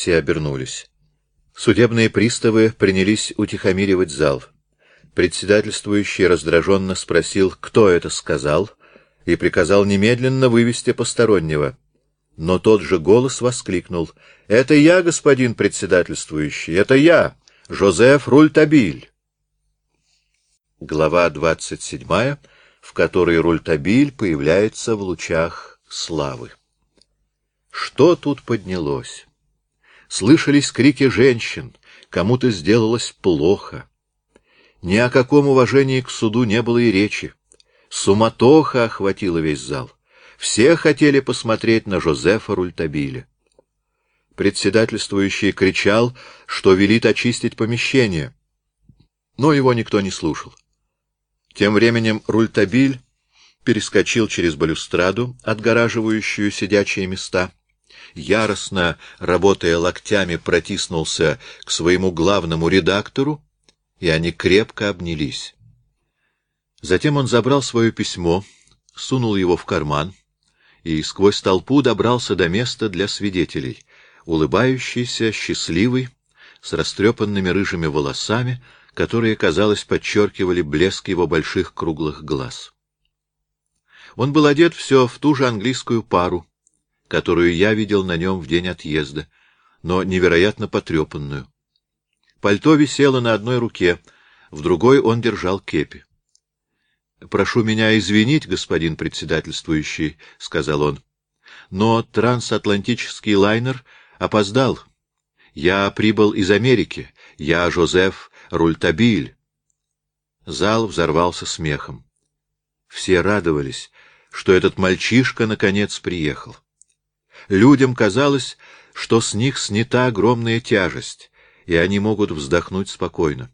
Все обернулись. Судебные приставы принялись утихомиривать зал. Председательствующий раздраженно спросил, кто это сказал, и приказал немедленно вывести постороннего. Но тот же голос воскликнул. — Это я, господин председательствующий, это я, Жозеф Рультабиль. Глава двадцать седьмая, в которой Рультабиль появляется в лучах славы. Что тут поднялось? Слышались крики женщин, кому-то сделалось плохо. Ни о каком уважении к суду не было и речи. Суматоха охватила весь зал. Все хотели посмотреть на Жозефа Рультабиля. Председательствующий кричал, что велит очистить помещение. Но его никто не слушал. Тем временем Рультабиль перескочил через балюстраду, отгораживающую сидячие места, яростно, работая локтями, протиснулся к своему главному редактору, и они крепко обнялись. Затем он забрал свое письмо, сунул его в карман и сквозь толпу добрался до места для свидетелей, улыбающийся, счастливый, с растрепанными рыжими волосами, которые, казалось, подчеркивали блеск его больших круглых глаз. Он был одет все в ту же английскую пару, которую я видел на нем в день отъезда, но невероятно потрепанную. Пальто висело на одной руке, в другой он держал кепи. — Прошу меня извинить, господин председательствующий, — сказал он, — но трансатлантический лайнер опоздал. Я прибыл из Америки. Я Жозеф Рультабиль. Зал взорвался смехом. Все радовались, что этот мальчишка наконец приехал. Людям казалось, что с них снята огромная тяжесть, и они могут вздохнуть спокойно.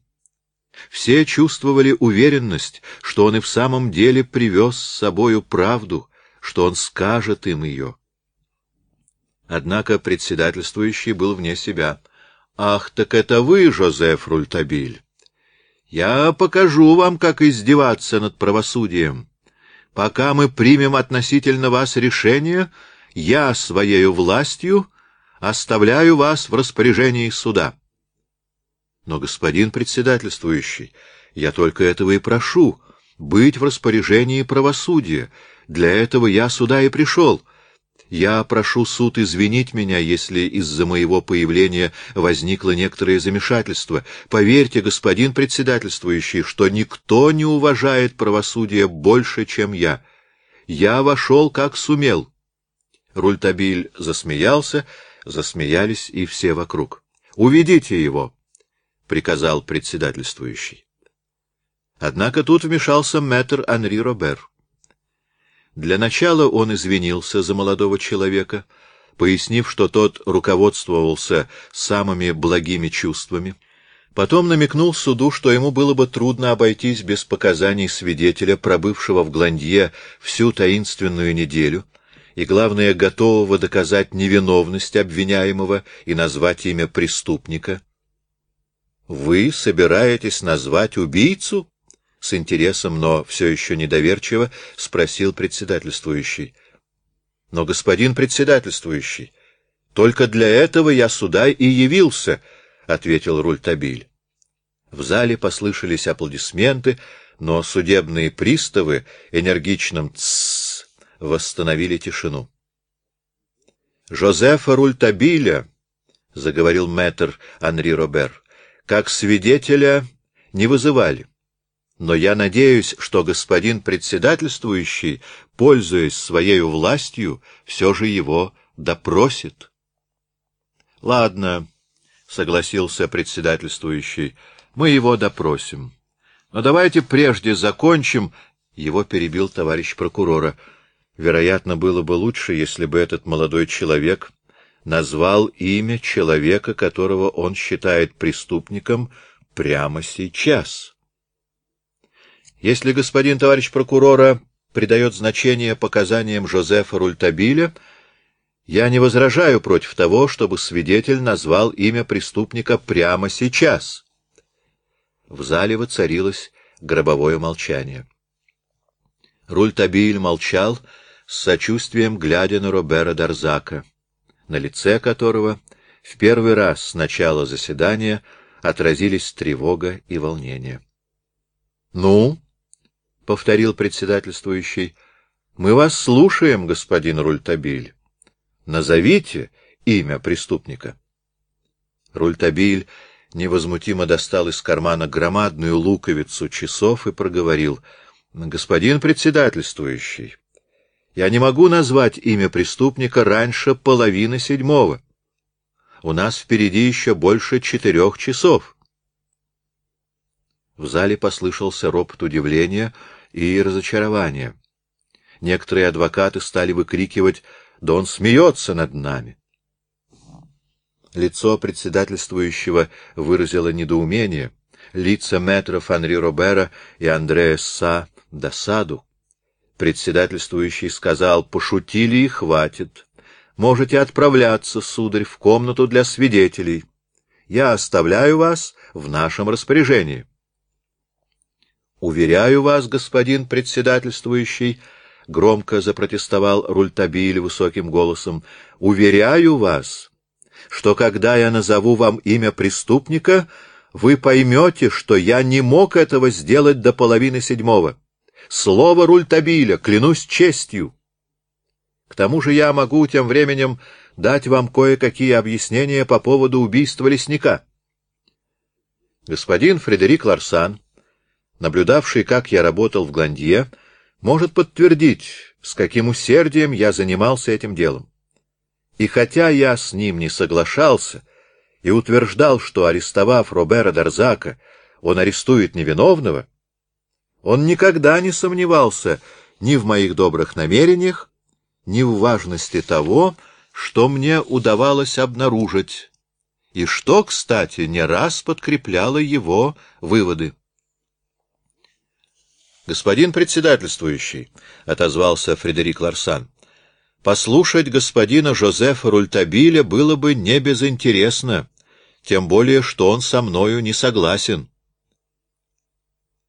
Все чувствовали уверенность, что он и в самом деле привез с собою правду, что он скажет им ее. Однако председательствующий был вне себя. — Ах, так это вы, Жозеф Рультабиль! Я покажу вам, как издеваться над правосудием. Пока мы примем относительно вас решение, я своею властью оставляю вас в распоряжении суда. Но, господин председательствующий, я только этого и прошу — быть в распоряжении правосудия. Для этого я сюда и пришел. Я прошу суд извинить меня, если из-за моего появления возникло некоторое замешательство. Поверьте, господин председательствующий, что никто не уважает правосудие больше, чем я. Я вошел, как сумел. Рультабиль засмеялся, засмеялись и все вокруг. — Уведите его! —— приказал председательствующий. Однако тут вмешался мэтр Анри Робер. Для начала он извинился за молодого человека, пояснив, что тот руководствовался самыми благими чувствами. Потом намекнул суду, что ему было бы трудно обойтись без показаний свидетеля, пробывшего в Гландье всю таинственную неделю, и, главное, готового доказать невиновность обвиняемого и назвать имя преступника — вы собираетесь назвать убийцу? С интересом, но все еще недоверчиво спросил председательствующий. Но, господин председательствующий, только для этого я сюда и явился, — ответил Рультабиль. В зале послышались аплодисменты, но судебные приставы энергичным «тссс» восстановили тишину. «Жозефа Рультабиля», — заговорил мэтр Анри Робер, — как свидетеля не вызывали. Но я надеюсь, что господин председательствующий, пользуясь своей властью, все же его допросит. — Ладно, — согласился председательствующий, — мы его допросим. Но давайте прежде закончим, — его перебил товарищ прокурора. Вероятно, было бы лучше, если бы этот молодой человек назвал имя человека, которого он считает преступником прямо сейчас. Если господин товарищ прокурора придает значение показаниям Жозефа Рультабиля, я не возражаю против того, чтобы свидетель назвал имя преступника прямо сейчас. В зале воцарилось гробовое молчание. Рультабиль молчал, с сочувствием глядя на Робера Дарзака на лице которого в первый раз с начала заседания отразились тревога и волнение. — Ну, — повторил председательствующий, — мы вас слушаем, господин Рультабиль. Назовите имя преступника. Рультабиль невозмутимо достал из кармана громадную луковицу часов и проговорил. — Господин председательствующий, я не могу назвать имя преступника раньше половины седьмого. У нас впереди еще больше четырех часов. В зале послышался ропот удивления и разочарования. Некоторые адвокаты стали выкрикивать «Да он смеется над нами!» Лицо председательствующего выразило недоумение, лица мэтров Анри Робера и Андрея Са — досаду. Председательствующий сказал «Пошутили и хватит. Можете отправляться, сударь, в комнату для свидетелей. Я оставляю вас в нашем распоряжении». «Уверяю вас, господин председательствующий», — громко запротестовал Рультабиль высоким голосом, — «уверяю вас, что когда я назову вам имя преступника, вы поймете, что я не мог этого сделать до половины седьмого. Слово Рультабиля, клянусь честью. К тому же я могу тем временем дать вам кое-какие объяснения по поводу убийства лесника. Господин Фредерик Ларсан, наблюдавший, как я работал в Гландье, может подтвердить, с каким усердием я занимался этим делом. И хотя я с ним не соглашался и утверждал, что, арестовав Робера Дарзака, он арестует невиновного, он никогда не сомневался ни в моих добрых намерениях, ни в важности того, что мне удавалось обнаружить, и что, кстати, не раз подкрепляло его выводы. «Господин председательствующий», — отозвался Фредерик Ларсан, — «послушать господина Жозефа Рультабиля было бы не безинтересно, тем более, что он со мною не согласен».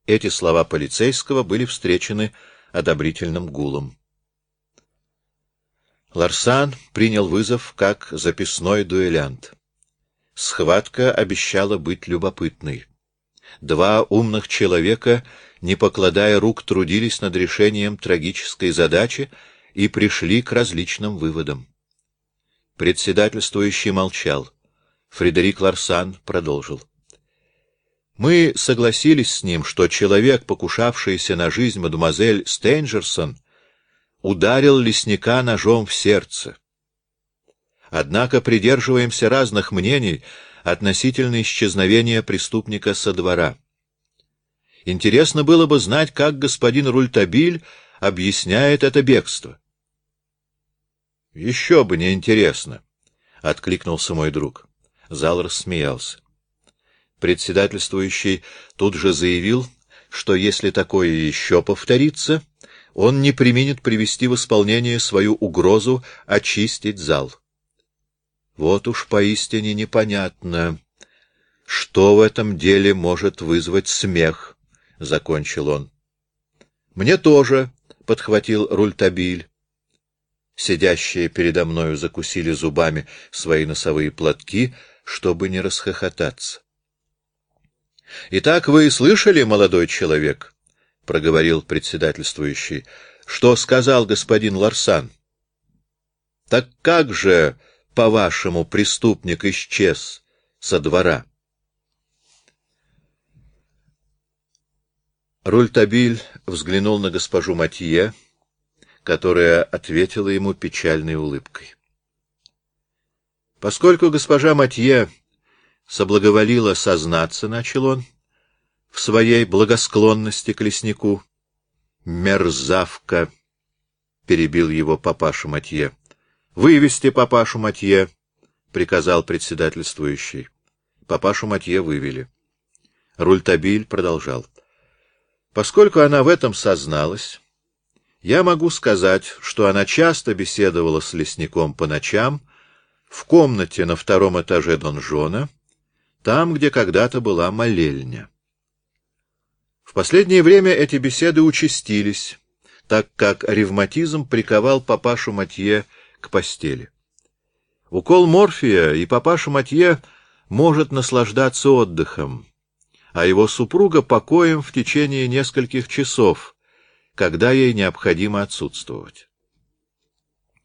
Эти слова полицейского были встречены одобрительным гулом. Ларсан принял вызов как записной дуэлянт. Схватка обещала быть любопытной. Два умных человека, не покладая рук, трудились над решением трагической задачи и пришли к различным выводам. Председательствующий молчал. Фредерик Ларсан продолжил. Мы согласились с ним, что человек, покушавшийся на жизнь мадемуазель Стейнджерсон, ударил лесника ножом в сердце. Однако придерживаемся разных мнений относительно исчезновения преступника со двора. Интересно было бы знать, как господин Рультабиль объясняет это бегство. — Еще бы не интересно, — откликнулся мой друг. Зал рассмеялся. Председательствующий тут же заявил, что если такое еще повторится, он не применит привести в исполнение свою угрозу очистить зал. Вот уж поистине непонятно, что в этом деле может вызвать смех, — закончил он. — Мне тоже, — подхватил Рультабиль. Сидящие передо мною закусили зубами свои носовые платки, чтобы не расхохотаться. — Итак, вы слышали, молодой человек, — проговорил председательствующий, — что сказал господин Ларсан? — Так как же, по-вашему, преступник исчез со двора? Рультабиль взглянул на госпожу Матье, которая ответила ему печальной улыбкой. Поскольку госпожа Матье соблаговолила сознаться, — начал он, — в своей благосклонности к леснику. «Мерзавка!» — перебил его папаша Матье. «Вывести папашу Матье!» — приказал председательствующий. Папашу Матье вывели. Рультабиль продолжал. «Поскольку она в этом созналась, я могу сказать, что она часто беседовала с лесником по ночам в комнате на втором этаже донжона, там, где когда-то была молельня. В последнее время эти беседы участились, так как ревматизм приковал папашу Матье к постели. Укол морфия, и папаша Матье может наслаждаться отдыхом, а его супруга покоем в течение нескольких часов, когда ей необходимо отсутствовать.